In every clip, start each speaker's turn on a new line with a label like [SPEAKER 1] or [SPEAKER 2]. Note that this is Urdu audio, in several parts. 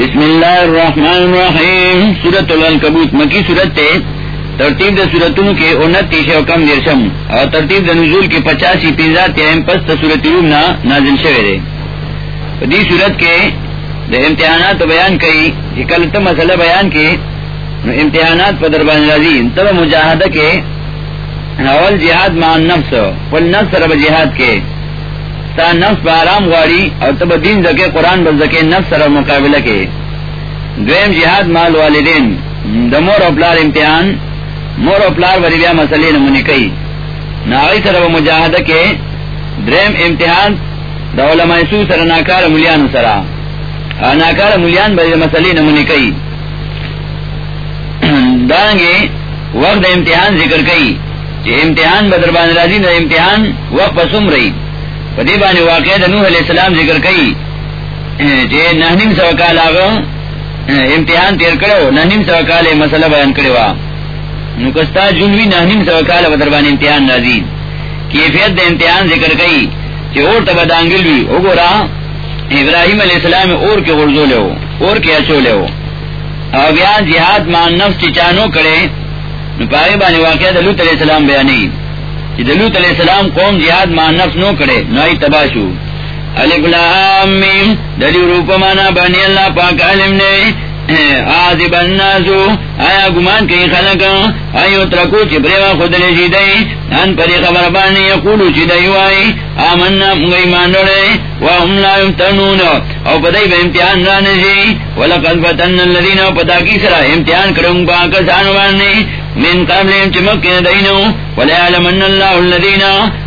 [SPEAKER 1] بسم اللہ الرحمن الرحیم۔ سورت الکبوت مکی سورت تے ترتیب دا سورتوں کے انتیس و کم درشم اور ترتیب دا نزول کے پچاسی پیزا تیم پس سورت روم نا نازل شوے دے۔ دی سورت کے دا امتحانات بیان کئی کہ کل تا مسئلہ بیان کے۔ امتحانات پا دربان رازی تب مجاہدہ کے۔ اول جہاد مع نفس والنفس رب جہاد کے۔ تا نفس با آرام غاری اور تب دین زکے قرآن بزکے نفس سر مقابلہ کے دویم جہاد مال، والدین. دا مور اپلار امتحان. مور اپلار وری بیا مسئلے نمونی کئی ناغی سر و مجاہدہ کے دریم امتحان دا علماء سو سر ناکار ملیان سرا ناکار ملیان بری مسئلے نمونی کئی دانگے وقت امتحان ذکر کئی امتحان بدربان راضی دا امتحان وقت پسم رہی پدی بانی واقع نوح علیہ السلام ذکر کئی جے نہنیم سو کال آگا امتحان تیر کرو نہنیم سو کال مسئلہ بیان کرے نکستا جنوی نہنیم سو کال بدربان امتحان نازی کیفیت دا امتحان ذکر کئی چے اور تبا دانگل بھی اگو را ابراہیم علیہ السلام اور کے غرزو لے ہو اور کے اچو لے ہو او بیا جہاد مان نفس چچانو کرے نپاہی بانی واقع دلوت علیہ السلام بیانی دلوت علیہ السلام قوم جہاد مان نفس نو کرے نوائی تباشو علی غلام دلی روپ مانا بانی اللہ پاک علم نے۔ آزب الناسو آیا گمان کئی خلق آئیو ترکو چی پریوا خود لیشی دئی ان پری خبر بانی یقولو چی دئی وائی؟ آمنا مگئی ماندوڑے وهم لا یمتنون. او پدائی با امتحان رانشی. ولقد فتن اللذین او پدا کی سرا امتحان کرنگ با کسانو بانی. من قبل چمک دینو ولعلمن اللہ اللذین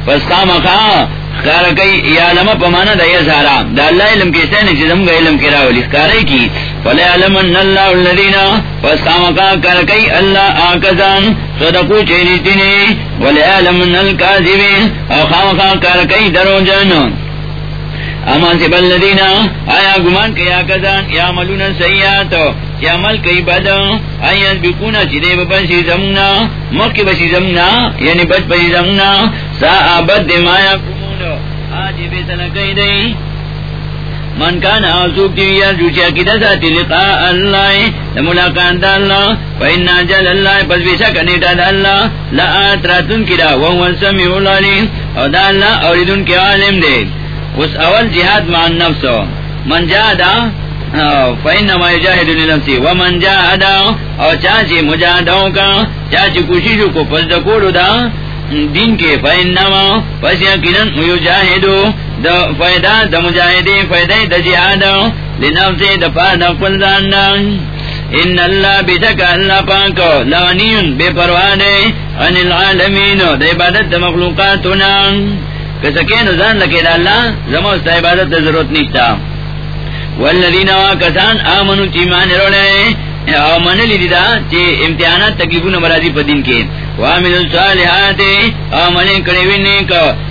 [SPEAKER 1] پس خامخا خار کئی یعلم پمانا دا یسارا دا اللہ علم کی سین چیزم گا علم کی راولی خکاری کی ولعلمن اللہ اللذین پس خامخا اللہ آکزان صدقو چیریتنی الكاذبین او درو سے بلدین آیا گمان کیا کزان یا ملون سیات یا مل کئی بد آیا بکونا بپسی زمنا مکی بسی زمنا یعنی بد پسی زمنا سا آبد دمایا کمون آجی بیتنا کئی من کان آسوک دیویا جوچیا کی دساتی لقاء اللہ، دا ملاقات دا اللہ فإنا جل اللہ پس بیسا کنیتا دا اللہ لآتراتن کی دا وہو السمیع العلیم او دا اللہ اوریدن کے عالم دے۔ اس اول جہاد مان نفس من جاہدا فإنما يجاهد لنفسه ومن جاهد او چاچی مجاہدوں کا چاچی کوششوں کو پس دکولو دا، دین کے، فإنما، پس یقیناً یجاہدو دا فائدہ دا مجاہدی فائدہ دا جہاد لنفسه دا پادا قل دانا ان اللہ بیتک اللہ پاک لغنیون بے پروانے عن العالمین دا عبادت دا مخلوقاتنا. کسکین زان لکے دا اللہ زموست عبادت دا ضرورت نشتا والذین واکسان آمنو چیمان روڑے او منلی دی دا چی امتحانات تکیبون مرازی پا دین کے. وامل الصالحات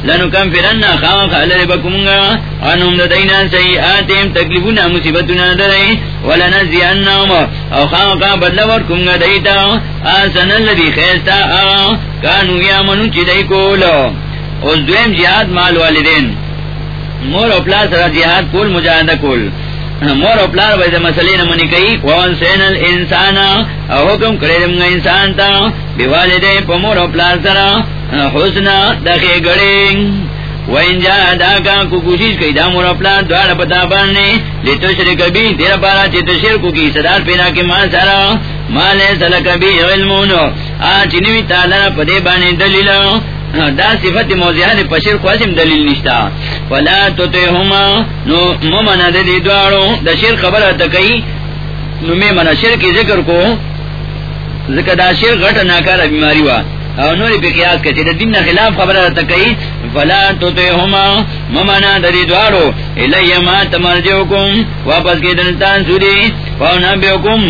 [SPEAKER 1] لنو کم فرن خواہ خالر بکمونگا انہم او کا دیتا خیستا کولو دویم جہاد مال والدین۔ مور اپلا سرا جہاد کول، مجاہدہ کول۔ مور اپلار بھائی مسئلے نہ منی کئی۔ وان سین الانسان او حکم کرے دم انسان تا۔ بیوالدے پمور اپلار سرا حسنا دخے گڑے۔ وین جا دا کا کو کوشش کئی، دا مور اپلار دوار پتا باننے لیتو شرک بھی، تیرا پارا چیتو شرکو کی صدار پیدا کے ماں سارا مالے سلک بھی علمونو آج نوی تالا پدے بانے دلیلو دا صفت موضیحات پشر خواسم دلیل نشتا۔ فلا تطیهما نو ممنا دا دی دوارو۔ دا شر خبر اتکئی نو میں منا شر کی ذکر کو۔ ذکر دا شیر غٹ ناکارا بیماری وا. او نوری پی قیاس کچی، دا دین نا خلاف خبر را تکی فلا تو تے ہما ممانا دا دی دوارو. الی ما تمرجوکم واپس کی دنتان سوری فاونا بیوکم.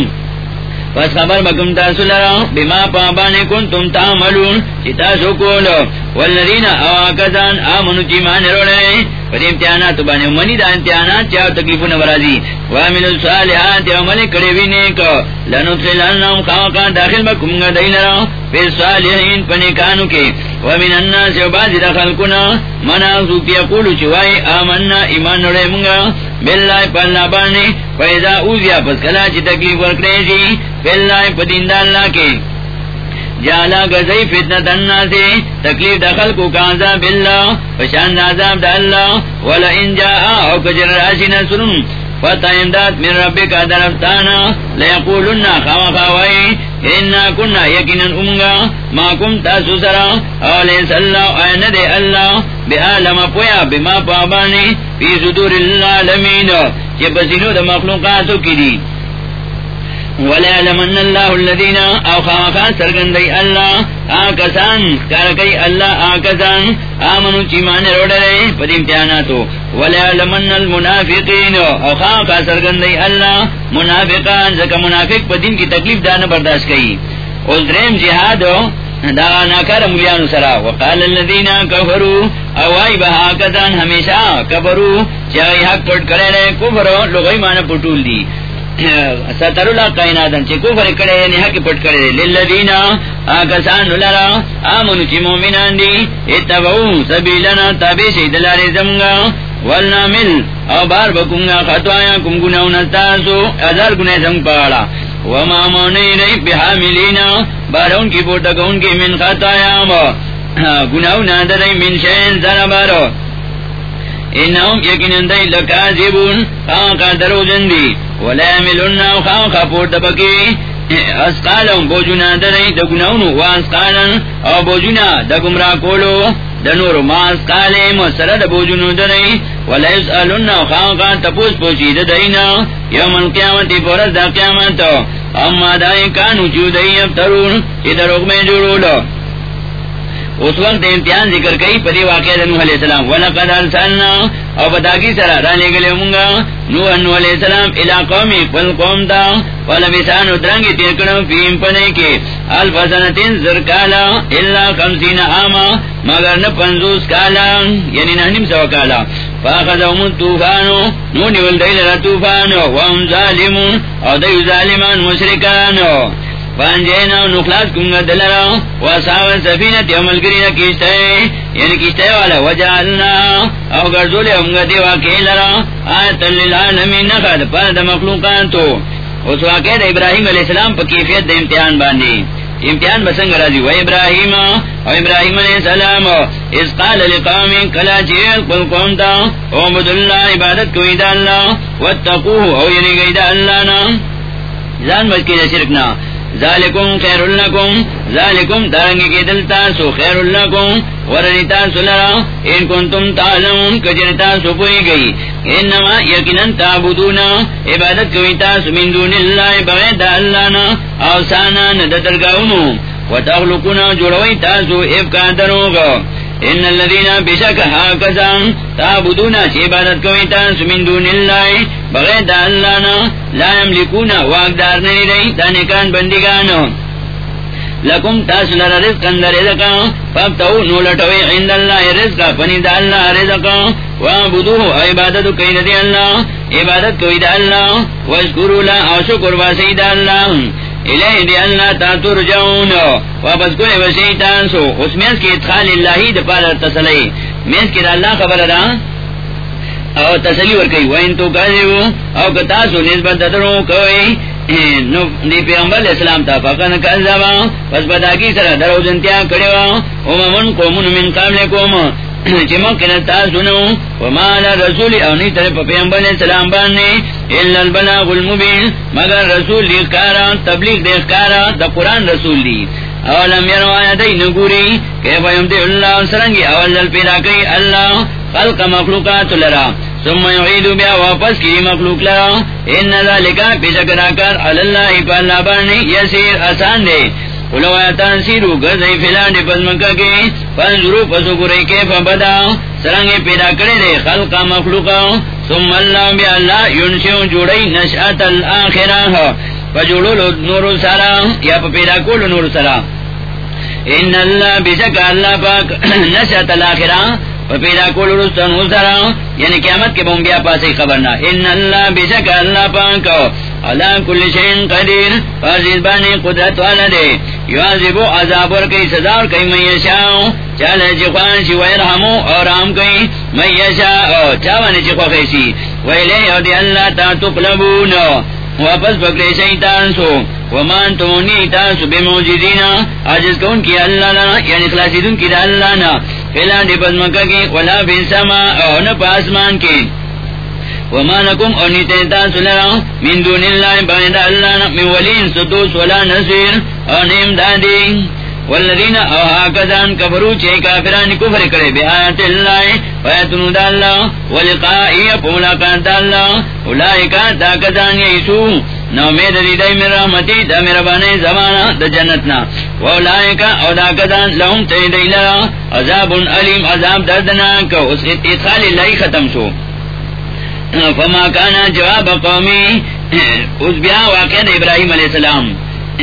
[SPEAKER 1] پس خبر بکم تاسو لرا بما پابانے کن تم تعملون، چی تاسو کولو. والذین اواکزان آمنو چی مانی روڑے پر امتحانات بانے منی دا امتحانات چاو تکلیفو نورازی وامن الصالحات عمل کڑیوی نیکو لنو تلالنام خواقا داخل بکم گا دی لرا پھر صالحین پنکانو کے۔ ومن الناس وبعض دخلقنا منا سوک یقولو چوائی آمنا ایمان نڑے منگا باللہ پاللہ بانی فیضا اوزیا پس کلا چی تکلیف ورکرے جی باللہ پدین دا اللہ کے۔ جالا گزئی فتنہ تننا سے، تکلیف دخل کو کانزا باللہ پشاند عذاب دا اللہ، ولا ان جا او کجر راشی نصرن فتح امداد من ربی درفتانا لیقولنا خوا خوائی انا کننا یقینا امگا ما کم تاسو سرا اولیس اللہ این دے اللہ، بے آلم پویا بما پابانی، فی صدور اللہ لمین چی بسینو دا مخلوقاتو کی دی۔ وليعلمن الله الذين او اللہ آکسان اللہ آکسان، آمنو چیمان روڑے پد المنافقین او اللہ منافقان، زکا منافق پدین کی تکلیف دانا برداشت کئی. اس درم جہادو دا ناکار ملیانو سرا. وقال الذین کفروا اوائی بہا کسان ہمیشہ کفروا، چاہی حق پٹ کرے رہے کفرو لغی مانا پٹول دی. ستر اللہ قائناتن چی کفر کڑے یعنی حق پٹ کڑے للذین آکسان لرا، آمنو چی مومنان دی، اتبعو سبیلنا تابی شیدلار زمگا۔ والنامل او بار بکنگا خطوایا کم گناو نستاسو، ازار گناہ زمگ پاڑا۔ وما مونی رئی بحاملینا بارون کی پوٹا کون کی من خطایا۔ گناو نادر من شین زر بارو انہم یقین دی لکازبون خاقا درو جندی ولا یملون خاقا پورتا بکی اسقالم بوجونا درائی دا گناونو واسقالن او بوجونا دا گمرا کولو. دا نور ما اسقالیم سر دا بوجونو درائی ولا یسألون خاقا تپوس پوشی دا دینا یوم القیامتی پورس دا قیامت. اما دائی کانو چو دائی افترون چی دا رقم جوڑولو. اس وقت امتحان ذکر کئی، پدی واقع نوح علیہ السلام، ولقد ارسلنا او بداکی سرا رانے گلے مونگا، نوح نوح علیہ السلام الى قومی قل قوم دا ولبسان ادرنگی تیرکنو فیم پنے کے، الفسنتین زرکالا اللہ خمسین آما، مگر نپنزوس کالا یعنی نحنم سو کالا. فاخذهم الطوفانو نو نیول دیل را طوفانو، وهم ظالمون، او دیو ظالمان مشرکانو. نخلاص کنگا دلرا سفینت یعنی والا وجعلنا او دیوا کیلرا آیتا للعالمین نخد پرد اس واقع دا ابراہیم علیہ السلام پا کیفیت دا امتحان باندی امتحان بسنگ رازی و ابراہیم و ابراہیم علیہ السلام اس قال لقومی کلا چیل قل قوم دا عبد اللہ عبادت کوئی دا اللہ واتقوه او یعنی گئی دا اللہ نا۔ زان بچکی دا شرکنا ذالکم خیر لکم. ذالکم دارنگی کی دلتا سو خیر لکم. ورنتا سلرا ان کنتم تعلمون. کجرتا سو پوئی گئی. انما یقیناً تابدونا عبادت کوئی تاسو من دون اللہ بغیر اللہ نا. اوسانا ندترگاونو وتخلقونا جوڑوئی تاسو افکا دروگا ان الذين بشك هكذا تعبدون عبادت کوئی تاسو من دون الله بغیر الله نه لا يملكون واقدار نه لري تنکان بندگانو. لکم تاسو لرا رزق اندر رزقا فابتو نولتوی عند اللہ رزقا فنی دا اللہ رزقا. وابدوه عبادتو کئی دی اللہ عبادت کوئی دا اللہ وشکرو لا او شکر واسی دا اللہ الہی دی اللہ تا ترجعون. واپس کوئی وسیطان سو اس میز کی ادخال اللہی دا پالا تسلی. میز کی دا اللہ خبر دا او تسلی ورکی وین تو کہے او کتاسو نسبت دترو کوئی، نو دی پیغمبر اسلام تا فقن کذبا. پس بدا کی سر درو جنتیا کڑیوا اممن قومن من قبل قوم چمو کنتا سنو وما لا رسول او نی طرف پیغمبر اسلام باننے الا البلاغ المبین. مگر رسول دی کارا تبلیغ دی کارا دا قرآن رسول دی. اولم یرو آیتی نگوری. کیف یمتی اللہ سرنگی؟ اول دل پیدا کئی اللہ. خلق مخلوقات لرا. ثم يعيد بها واپس کی مخلوق لرا. ان ذلك بشکراکر اللہ پا اللہ بانی یسیر آسان دے. قلو آیتان سیرو گزئی فلان دے پزمکہ کے. فانظرو پسو گرئی کے فبدا سرنگی پیدا کرے دے خلق مخلوقا. ثم اللہ بی اللہ ینشیو جوڑی نشأت الاخرہ. فجوڑو نور سارا یا پا پیدا کولو نور سارا. ان اللہ بشک اللہ پاک نشعت نشأت الاخرہ پیدا کول رستن سرا یعنی قیامت کے بمبیا پاس خبر نہ ان اللہ بے شک اللہ پاک اللہ کل شین قدیر. فرزیز بانی قدرت والا دے. یعذبو عذاب ور کئی سزا اور کئی میشاؤ چالے چی خوانشی ویرحمو اور رام کئی میشاؤ چاوانے چی خوخیسی ویلے یودی اللہ تا تقلبون. واپس پکڑے شیطان سو. ومان تمونی تاسو بے موجودینا عجز کون کی اللہ لنا یعنی خلاسی دن کی دا اللہ نا. فیلان دی پزمکہ کی، ولا بی سما او نپا آسمان کی۔ وما لكم أنيتين تاسلنا من دون الله، بعد الله من ولين سدوس ولا نصير أنهم دادين والذین اوہاکدان کفرو چے کافران، کفر کرے۔ بیایت اللہ فیتنو دا اللہ ولقائی پولاکات دا اللہ اولائکا تاکدان یسو نو مید دی دی من رحمتی، دا مربانی زمانا دا جنتنا۔ واولائکا او دا کدان لهم تی دی لرا عذاب علیم عذاب دردناک اس اتخال اللہ ختم شو۔ فما کانا جواب قومی اس بیا واقع ابراہیم علیہ السلام۔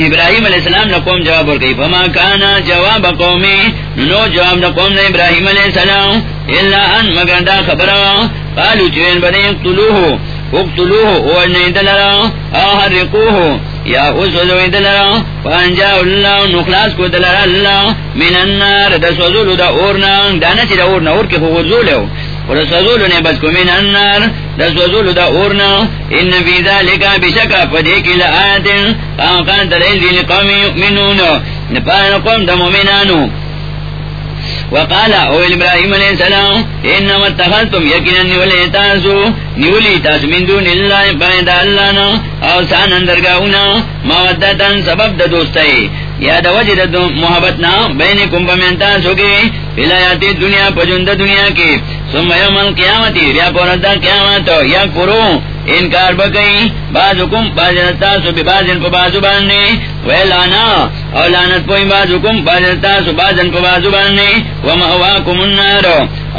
[SPEAKER 1] ابراہیم علیہ السلام نے قوم جواب اور گئی فما کانا جواب قومی نو جواب نہ قوم نے ابراہیم علیہ السلام۔ اللہ ان مگر دا خبر قالو چوین بنے اقتلوہ اقتلوہ اوڑنے دلرا احرقوہ یا اس وزوی دلرا فانجا اللہ نخلاص کو دلرا اللہ من النار دا سوزولو دا اورنا دانا چی دا اورنا اور کے خوزولو سوزولو نے بس کو من النار دا سوزولو دا اورنا ان فی ذالکا بشکا پدیکی لآیتن قاقان دلیل دین قومی یؤمنون. نپان قوم دا مومنانو وقال او ابراہیم علیہ السلام، انما اتخذتم یقینا نیولی تاسو نیولی تاسو من دون اللہ باید اللہ نا او اوسان اندرگاونا مودتن سبب دا دوستی یا دا وجہ دا محبت نا بین کم پمین تاسو کی فلایاتی دنیا پجند دنیا کی سم یوم القیامتی ریا پورتا قیامت، یا کرو انکار بکئی بازو کم بازنتا سو بی بازن پا بازو باننی ویلانا او لانت پوئی بازو کم بازنتا سو بازن پا بازو باننی ومہواکم النار۔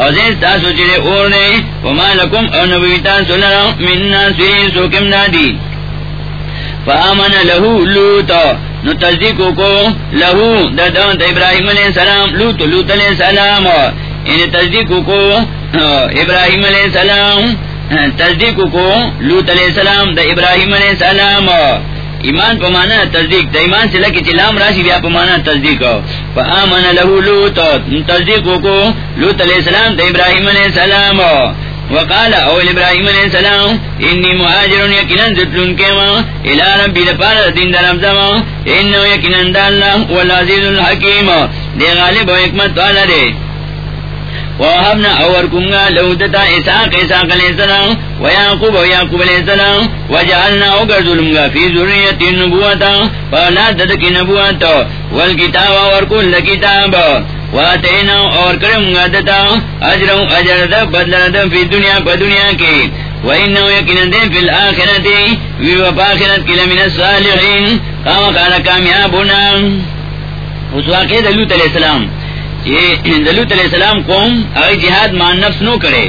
[SPEAKER 1] او زیستا سو چلے اورنی وما لکم او نبویتا سو لرا من ناسوی سو کم نادی۔ فآمن لہو لوتا نو تصدیقو کو لہو دا دون دا ابراہیم علیہ السلام، لوت لوت علیہ السلام۔ ان تصدیقو کو، ابراہیم علیہ السلام۔ تصدیق کو لوت علیہ السلام دا ابراہیم علیہ السلام. ایمان پمانا تصدیق دا ایمان سے لکی چلام راشی بیا پمانا تصدیق. فآمن لہو لوت تصدیق کو لوت علیہ السلام دا ابراہیم علیہ السلام. وقال اول ابراہیم علیہ السلام، انی مہاجرون یقیناً زتلون کیما الى ربی لپار دین در رمزما انہو یقیناً دا اللہ والعزیز الحکیم. دے غالب و حکمت والا دے ووهبنا اور کنگا لودتا اساق اساق علیہ السلام ویاقوب ویاقوب علیہ السلام وجعلنا اگر ظلمگا فی ذریت نبوتا فاولاد ددکی نبوتا والکتاب اور کل کتاب اور دتا اجرم اجر دا بدل دا فی دنیا پا دنیا کی وَإِنَّهُ يَكِنَ دِن فِي الْآخِرَةِ وِوَفَاخِرَةِ كِلَ مِنَ الصَّالِحِينَ قَامَ قَالَ کامیابنا اس واقعی دلوت علیہ السلام یہ دلوت علیہ السلام قوم اگر جہاد مان نفس نو کرے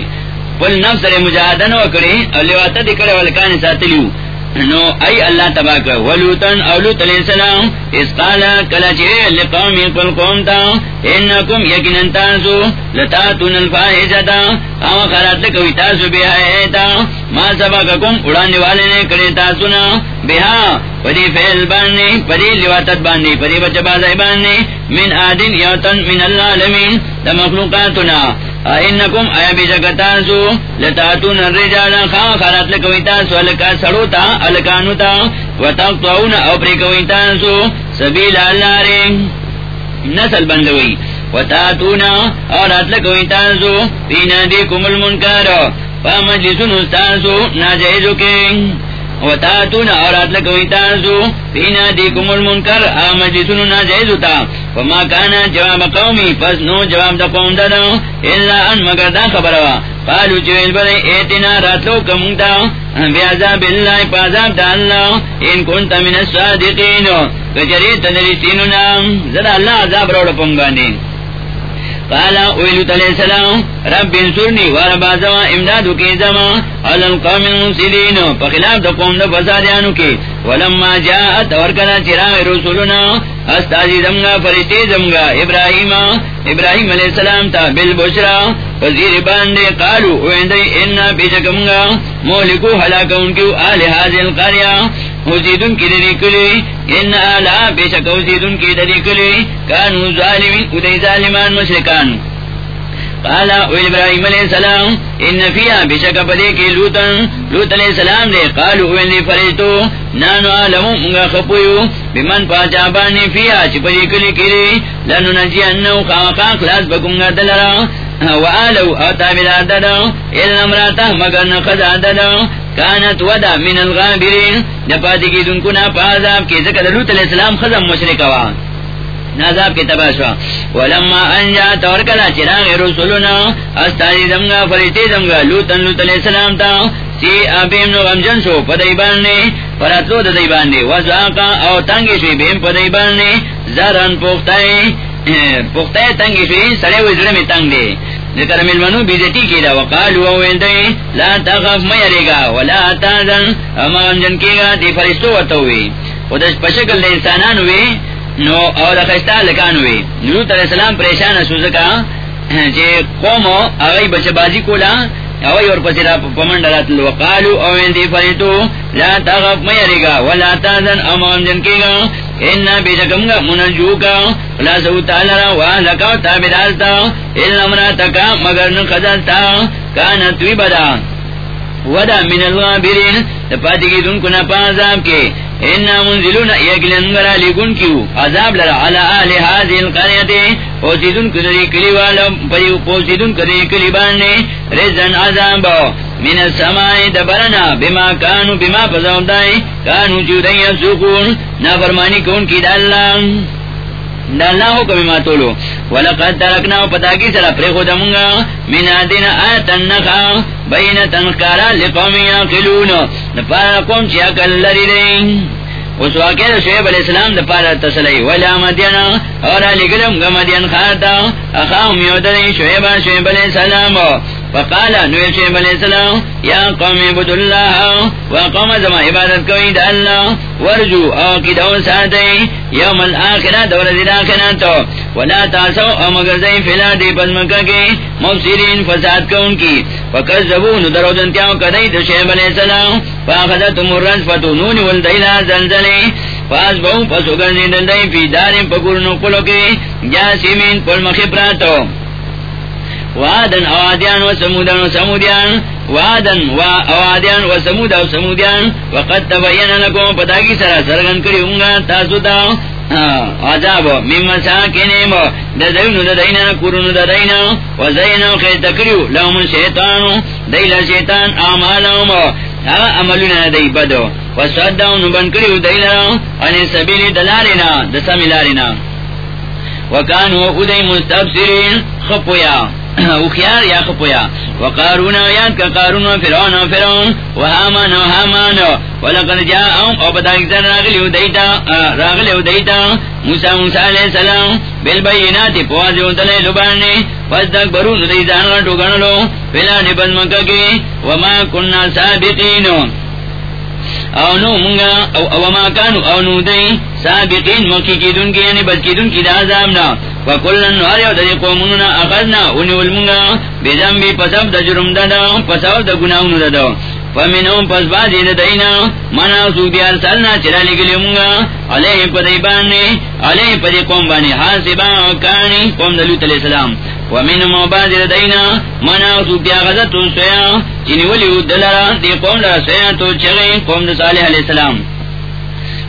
[SPEAKER 1] پل نفس رے مجاہدہ نو کرے، اور لواتا دے کرے، والکان ساتلیو نو، ای اللہ تبا کر ولوتن اولوت علیہ السلام اس قالا کلا چرے لقومی قل قوم تا، انکم یکن انتانسو لتاتون الفاحشتا اما خرات لکوی تاسو بیہا ایتا ما سبقکم، اڑانے والے نے کرے تاسونا بیہا پدی فیل باننے پدی لواتت باننے پدی بچ بازائی باننے من آدن یوتن من اللہ علمین دا مخلوقاتنا اینکم ایا بیشکتاسو لتاتون الرجالا خواہ خرات لکوی تاسو لکا سڑوتا الکانوتا وتقطعون او پریکوی تاسو سبیل اللہ رے نسل بندوئی۔ وتاتونا اور اتلکوی تاسو پینا دیکم المنکار فامجلسون استاسو ناجائزو کے۔ وتاتون اورات لکوی تاسو پینا دیکم المنکر آمجلسون ناجائزو تا۔ فما کانا جواب قومی، پس نو جواب دا قوم دادو اللہ ان مگر دا خبروا قالو چویل بلے ایتنا راتلو کمونتا بیعذاب اللہ پازاب دا اللہ. ان کنتا من الصادقین. کجری تنرسینونا زدہ اللہ عذاب روڑ پنگانے. قالا اویلوت علیہ السلام، رب انصرنی وربا زما امدادو کی زما، علی القوم المفسدین، پخلاف دا قوم دا فسادیانو کی. ولما جاءت ورکلا چراغ رسولنا استازی زمگا فرشتی زمگا ابراہیم ابراہیم علیہ السلام تا بالبشرا، وزیر باندے قالو اویندی انا پیشکمگا مولکو حلاکا انکیو آل حاضر قریا حسیدن کی دری کلی، ان آلا پیشک حسیدن کی دری کلی، کانو ظالمین ادئی ظالمان مشرکان. قالا اوی ابراہیم علیہ السلام، ان فیہا بشک پدے کی لوتن، لوت علیہ السلام دے، قالو اوی اندی فرشتو، نانو آلمو، منگا خپویو، بمن پاچا بانی فیہا چپدی کلی کلی، لنو نجی انو خاقا خلاص بکنگا دلرا وآلو او تابدار دادا الا امراتا مگر نقضا دادا کانت ودا من الغابرین دپاتی کی دن کو کنا پازاب کی، ذکر لوت علیہ السلام خزم مشرک مشرکوا نازاب کی تباشوا ولما انجا تورکلا چراغ رسولنا استاری زمگا، فرشتی زمگا لوتن لوت علیہ السلام تا۔ سی ابیم نو غمجن شو پدائی باننے فراتلو دائی باننے وزاقا او تنگی شوی بیم پدائی باننے زرن پوختائی پوختائی تنگی شوی سرے وزرم تنگ دے۔ ذکر ملمنو بیزتی کی دا وقالو ویندئی لا تغف میرے گا ولا تازن اما غمجن کی گا دی فرشتو ورطوی خودش پشکل دا انسانان ہوئی نو دا خستا لکان ہوئی نلوت علیہ السلام پریشان سوزکا چے قومو اغی بچبازی کولا اوی اور پسی را پمند رات وقالو اویندی فرشتو لا تغف میرے ولا تازن اما غمجن کی گا انا بیشکم گا منجو کا خلاصو تعالی را وآلکا تابدالتا، الا امراتکا، مگر نخزلتا کانت وی بدا. ودا من الغابرین پاتی کی دن کنا پازاب کے. انا منزلون یکلن گرا لگن کیو عذاب لرا علا آل حاضی القریت پوسیدن کدری کلی والا پوسیدن کدری کلی بانے رزن عذاب. من السماء دبرنا بما کانو بما پزاودائی کانو چودئی سکون نا فرمانی کون کی داللہ ڈالنا ہو کبھی ماں تولو. ولقد ترکنا پتا کی سرا پر خود منگا من دین آتن نخا بین تنکارا لقوم یاقلون. نپارا قوم چیا کل لری رئی اس واقعی دا شعب علیہ السلام دا پارا تسلی. ولا مدینا اور علی گلم گا مدین خارتا. اخاهم یودنی شعب شعب علیہ السلام. فقال نوی شعب علیہ السلام، یا قوم عبد اللہ وقوم زما عبادت کوئی دا اللہ، ورجو او کی دو ساتی یوم الاخرہ دور زیر آخراتو ولا تاسو او مگر فلا دی پزمکا کی مفسرین فساد کون کی فکذبو ندرو دنتیاو کدی دا شعب علیہ السلام فاخذتم الرجفتو فتونون والدیلا زلزلی فاس بہو پسو گرزی دندائی فی داریم پکورنو پلو کی جاسمین پل مخبراتو وادن اوادیان و سمودان و سمودیان وادن و اوادیان و سمود و سمودیان وقد تبین لکم پتا کی سرا سرگن کری ہونگا تاسو دا. عذاب مم مساکنیم دا دینو دا دینا کرونو دا دینا و زینو خیل تکریو لهم شیطانو دیل شیطان آمالهم اغا عملونا دی بدو. و صدو نبن کریو دیلنا ان سبیل دلارینا دسمیلارینا وکانو ادی مستبصرین، خپویا. اخیار یا خپویا وقارون یاد کا قارون و فرعون و فرعون و حامان و حامان ولقد جاءهم او بداکتر راغلیو دیتا راغلیو دیتا. موسیٰ موسیٰ علیہ السلام بالبینات پوازی اتلے لبانے فستک برون دیتان غٹو گنلو فلانی بدمکہ کی وما کننا سابقینو. او نو منگا او او ما کانو، او نو دی سابقین، مکی کی دن کی یعنی بچ کی دن کی دا عذابنا وکلن نو آریو دا دی قوموننا اخذنا انیول منگا بیزنبی پسب دا جرم دا دا پسب دا گناہونو دا دا. فمنهم پس بازی دا دینا، منا سو بیار سالنا چرا لگلی منگا علیہ پدی باننی علیہ پدی قوم بانی. حاسبا وکانی قوم دلوت علیہ السلام. ومنهم بازی دا دینا منا سو بیا غزت سویا، چنی ولیو دلرا دی قوم لرا سویا تو چغی قوم دا صالح علیہ السلام.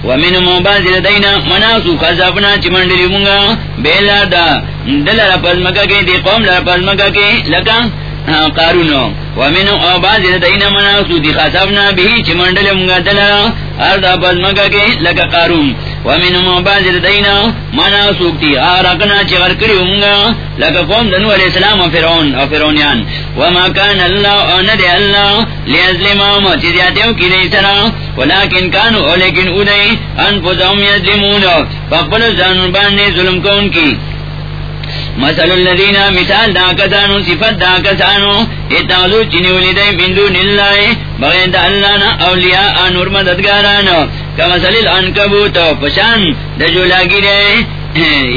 [SPEAKER 1] ومنهم بازی دا دینا منا سو خزابنا چمندری منگا بیلا دا دلرا پزمکا کی دی قوم لرا پزمکا کی لکا قارونو. ومن او باز دینا مناسو دی خاصبنا بھی چمندل منگا دلرا ارد پزمکا کے، لکا قارون. ومن او دینا مناسو تی آرکنا چغر کری منگا لکا قوم دنو علیہ السلام و فرعون و فرعونیان. وما کان اللہ او ندی اللہ. لیظلمام چیزیاتیو کی دی سرا. ولیکن کانو، او لیکن او دی انفسهم یظلمون. فقبل زانون باندی ظلم کون کی. مسل الذین، مثال دا کسانو، صفت دا کسانو. اتازو چنی ولی بندو نلائے بغیر دا اللہ نا اولیاء نور مددگارانو. کمسل الانکبوت پشان دا جو لاگی دے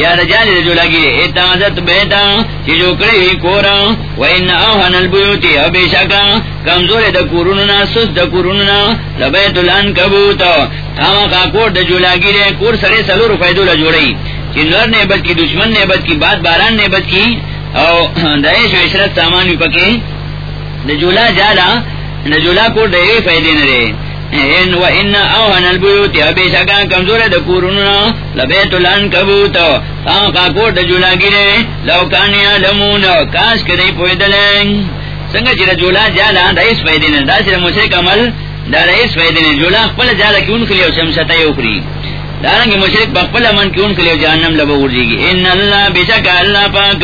[SPEAKER 1] یا رجال دا جو لاگی دے اتازت بیتا چی جو کڑی کورا۔ و ان اوہن البیوتی او بیشکا کمزور دا کوروننا سس دا کوروننا لبیت الانکبوت کاما کا کور دا جو لاگی دے کور سرے سلور فیدو لجوڑی۔ چنور نے بد کی، دشمن نے بد کی، بات باران نے بد کی۔ او دعش و عشرت سامان بھی پکے نجولا جالا نجولا کو ڈیرے فائدے نہ رے ان و ان اوہن البیوت ابی شکا کمزور د کوروننا لبیت الان کبوت خام کا کو لو کاش کدی جالا دائس فائدے نہ مشرک عمل دا رئیس جولا خپل جالا کیون کلیو شمستا یو کری دارنگی مشرک امن کیون کلیو جہنم لبا ورجی گی ان اللہ بشک اللہ پاک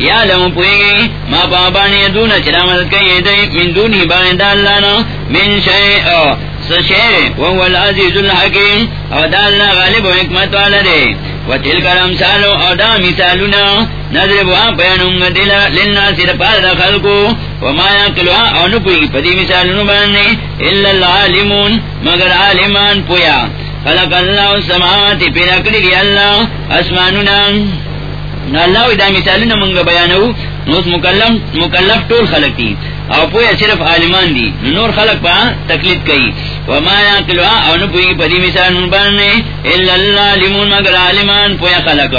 [SPEAKER 1] یا لم پوئی گی ما پابانی دون چرا مدد کئی من دونی بانی اللہ نا من شیع سشیر وهو العزیز الحکیم۔ او دا اللہ غالب و حکمت والا دے۔ و تلک الامثالو او دا مثالونا۔ نظر بوا بیانونگا دل للناس رپار دا خلقو۔ وما یاکلوا او نپوئی پدی مثالونو باننے اللہ العالمون۔ مگر عالمان پویا۔ خلق اللہ السماوات پیدا کری دی اللہ۔ اسمانونا۔ اللہ دا مثالنا منگا بیانو۔ نوس مکلم مکلف طول خلق دی او پویا صرف عالمان دی. نور خلق پا تکلیف کئی. وما یاقلوا او نو نپوئی پدی مثال باننے الا اللہ لمون مگر عالمان پویا خلق.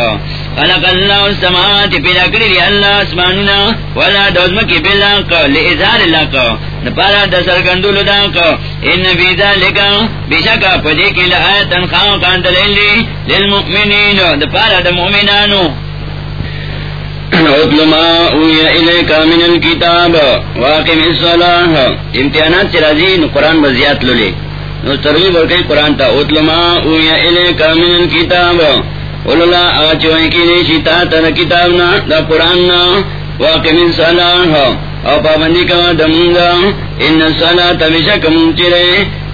[SPEAKER 1] خلق اللہ السماوات پیدا کری دی اللہ اسمانونا. ولا دوزمکی بلاک لئزار اللہ کا نپارا دا سرکندولو دا کا ان فیزا لکا بشکا پدی کی لآیتن خواہ کاندلیل للمؤمنین. دا پارا دا مؤمنانو.
[SPEAKER 2] اتل ما اویا الیکا من الكتاب. واقم الصلاة. امتحانات چی رازی نو قرآن بزیاد لولے. نو ترغیب ورکی قرآن تا. اتل ما اویا الیکا من الكتاب. اولولا آچوئی کی نیشی تا تر کتابنا دا قرآننا واقم الصلاة. او پابندی کوا دمونگا ان الصلاة بشک منچرے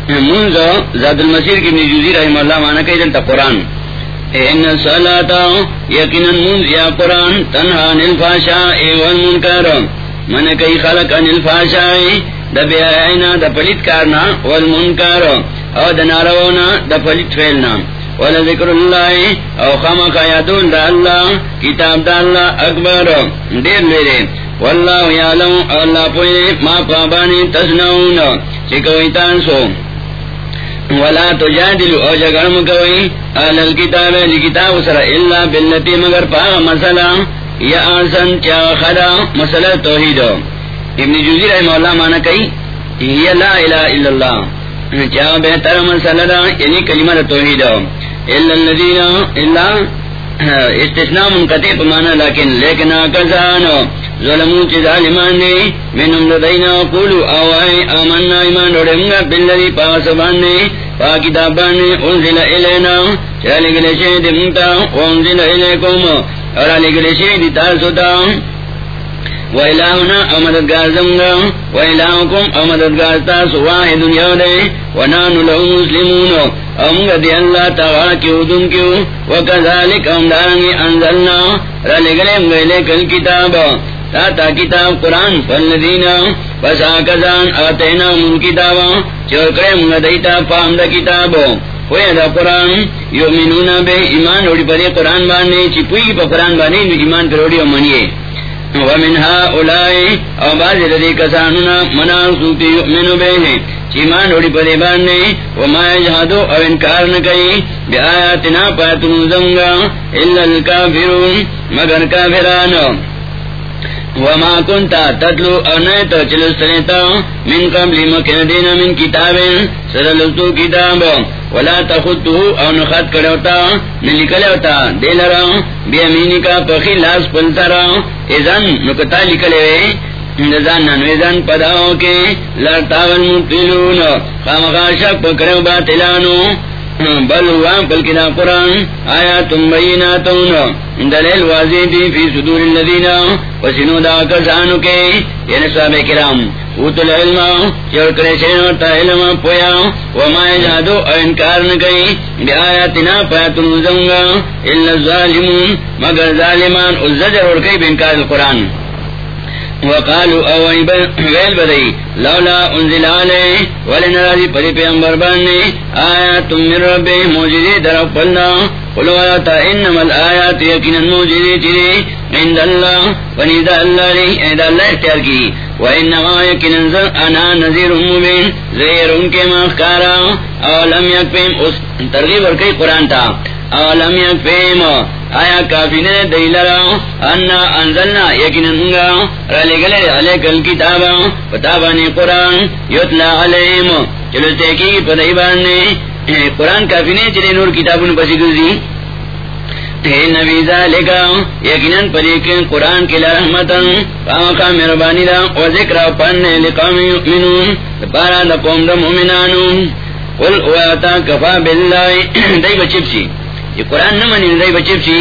[SPEAKER 2] منزا زاد المسیر کی نجوزی رحم اللہ مانا کئی دلتا قرآن. ان صلاتا یقینا منز یا قرآن تنہا نلفاشا ایوان منکر من کئی خلق نلفاشا دا بیائینا دا پلیت کارنا والمنکر او دا ناروانا دا پلیت فیلنا ولذکر اللہ او خمق یادون دا اللہ کتاب دا اللہ اکبر دیر لیرے واللہ یعلم اللہ پوئے، ما پابانی تسنعون. چکوئی تانسو. ولا تجادل او جگرم کوئی اہل الكتاب لکتاب سر الا باللتی مگر پا مسئلہ یا آسن چا خدا مسئلہ توحید. ابن جوزی رحمہ اللہ مانا کئی. یا لا الہ الا اللہ. چا بہتر مسئلہ دا یعنی کلمہ دا توحید. الا الذین الا استثناء منقطع پمانا لیکن لیکن آکسان ظلمون چی ظالمان دی منم لدینا قولو آوائی آمنا، ایمان روڑنگا باللدی پاسبان دی پاکتابان دی انزل الینا. چرا لگلے شید منتا وانزل الیکم. اور لگلے شید تاسوتا وإلهنا أمددگار زمگا وإلهكم أمددگار تاس واحد يودي ونحن له مسلمون. أمگا دي الله تغا کیو دن کیو. وكذلك أم دارنگی أنزلنا رلگلیم غیلک الكتاب تا تا کتاب قرآن فالذین پس آکزان آتینا من کتابا چوکرم غدیتا فام دا کتابو ہوئے دا قرآن یؤمنون بے ایمان روڑی پر قرآن بانے چی پوئی پا قرآن بانے ایمان پر روڑی و منیے ومن هؤلاء او بعض الذي كساننا مناسو في يؤمنوا به چیمان روڑی پدے باندے وما یجہدو او انکار نکئی بی آیاتنا پاتنو زنگا اللہ الكافرون مگر کافرانو وما کنتا تتلو او نیتا چلستنیتا من قبل مکن دینا من کتاب سرلستو کتاب ولا تخطو او نخط کروتا نلکلوتا دیلرا بی امینی کا پخی لاس پلترا ازن نکتا لکلوے نزان ننویزن پداو کے لرتاون مطلون خامخاشک پکرو باطلانو بل ہوا، بلکہ دا قرآن آیا تم بیناتون. دلیل واضح دی فی صدور اللذین وسنو دا کسانو کے. یعنی صحابہ کرام اوت العلم چور کرے شیرتا علم پویا. وما جادو انکار نکئی. بی آیاتنا پایتن زنگا اللہ الظالمون، مگر ظالمان الزجر ورکی بینکار القرآن وقالوا اوئی ویل بدئی لولا انزل علی ولن راضی پری پیغمبر باننی آیات من رب موجزی در اپلنا قلو آیاتا انما الآیات یقینا موجزی چری عند اللہ. ونید اللہ لی یعنی اید اللہ اختیار کی. وانما یقینا انا نذیر مبین. زیر ان کے مخکارا. اولم یکفیم، اس ترغیب ورکی قرآن تا. اولم یکفیم آیا کافی نے دئی دلیلرا انا انزلنا یقینا رلی گلے علیک الکتاب پتابانی قرآن یتلا علیم چلو تحقیق پتائی باننے قرآن کافی نے چلے نور کتاب کتابوں پسی گزی نبی ذالکا. یقینا پلیکن قرآن کی لرحمتا فاقا مربانی دا. و ذکر پانے لقوم یؤمنون. پارا دا قوم دا مومنانو قل اویتا کفا باللہ. دی بچپ یہ قرآن نہ منی نہیں بچپ سی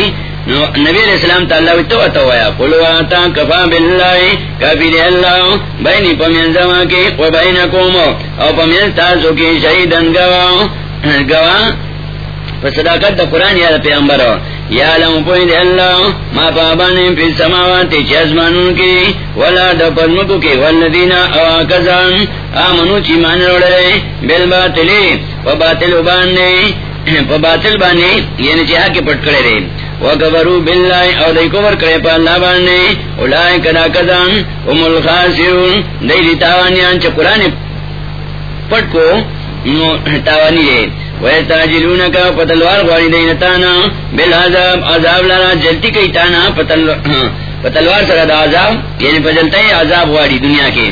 [SPEAKER 2] نبی علیہ السلام تعالی تو اتوایا قلوا تا کفا باللہ، کافی دے اللہ، بینی پمین زمان کی و بین بینکوم، او پمین تاسو کی شہیدن گوا گوا صداقت دا قرآن یا دا پیغمبر، یا لم پوئی دے اللہ، ما پابانی پی سماواتی چی ازمانون کی، ولا دا پدمکو کی، والذین اواکزان آمنو چی مان روڑے بالباطلی و باطل باندے باطل بانے یعنی چاہ کے پٹ کرے رہے وہ گبرو بل اور دئی کور کرے پا اللہ بانے اولائے کدا کدان ام الخاسرون. دئی دی تاوانیان چا قرآن پٹ کو تاوانی رہے ویستاجلون کا پتلوار غواری دینتانا بالعذاب، عذاب لارا جلتی کئی تانا پتلوار سر دا عذاب یعنی پجلتا ہی عذاب غواری دنیا کے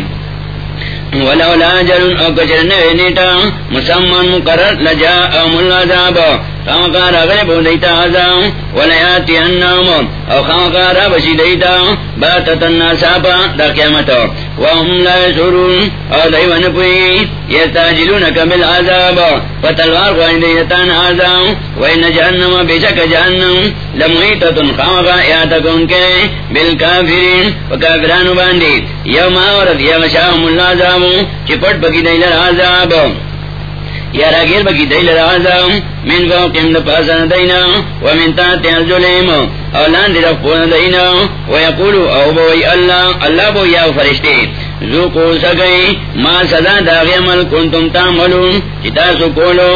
[SPEAKER 2] ولولا جل او کچر کچرن نیتا مسمن مقرر لجا ام العذاب خامقار غرب دیتا عذاب ولیاتی النام او خامقار بشی دیتا باتتا ناسابا دا قیامت وهم لا شرون او دیوان پوئی یستاجلونک بالعذاب فتلوار خوانی دیتان عذاب وین جہنم بیشک جہنم، لمحیطتن خامقا اعتکن کے بالکافرین وکافرانو باندی، یوم آورد یغشاهم العذاب، چپٹ بکی دیل العذاب یا راگیر بکی دیل العذاب من فوقیم دپاسن دینا ومن تحت الظلیم اولان دی رفون دینا ویقولو او بوئی اللہ اللہ بوئی یا فرشتے ذوقو سگئی، ما سزا داغی عمل کنتم تعملون چتا سکولو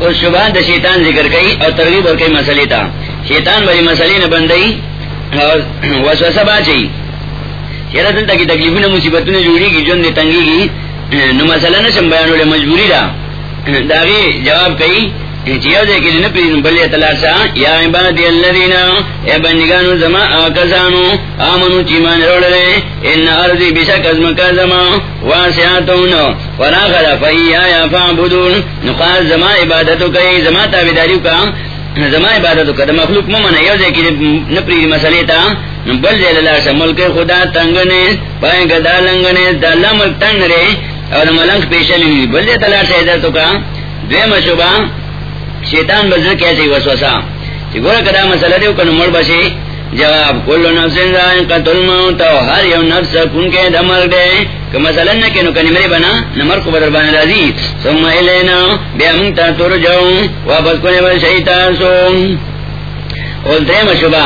[SPEAKER 2] اس شبان دا شیطان ذکر کئی اور ترغیب اور کئی مسئلے تا. شیطان بری مسئلے نہ بندئی اور وسوسہ باچئی. چیرا دلتا کی تکلیفوں نے مصیبتوں نے جوڑی کی، جن نے تنگی کی نو مسئلہ نہ سمبیان والے مجبوری را داغی جواب کئی. چیو دے کے نپی بلی تلاسا یا عبادی الذین، اے بندگانو زما، آکسانو، آمنو چیمان روڑ لے. ان ارضی بشک از مکہ زما، واسعاتون. فراغل فئی آیا فعبدون نخواست زما عبادتو کئی، زما تابداریو کا. زما عبادتو کا مخلوق ممن یو دے کے نپری مسئلے تا. بل دے للا سا، ملک خدا تنگنے پائیں گدا لنگنے دا اللہ ملک تنگ رے اور ملنگ پیشلی ہوئی. بل دے تلا سے عدتو کا دوے مشوبہ، شیطان بزن کیسے وسوسا گورا کدا مسئلہ دیو کنو مر بشی. جواب کلو نفس ذائقت الموت ہر یو نفس کن کے دمر دے. کہ مسئلہ نہ کنو کنی میرے بنا نمر کو بدر بان رازی ثم الینا بیا منتا ترجعون. واپس کنے بل شیطان سو اور دے مشبہ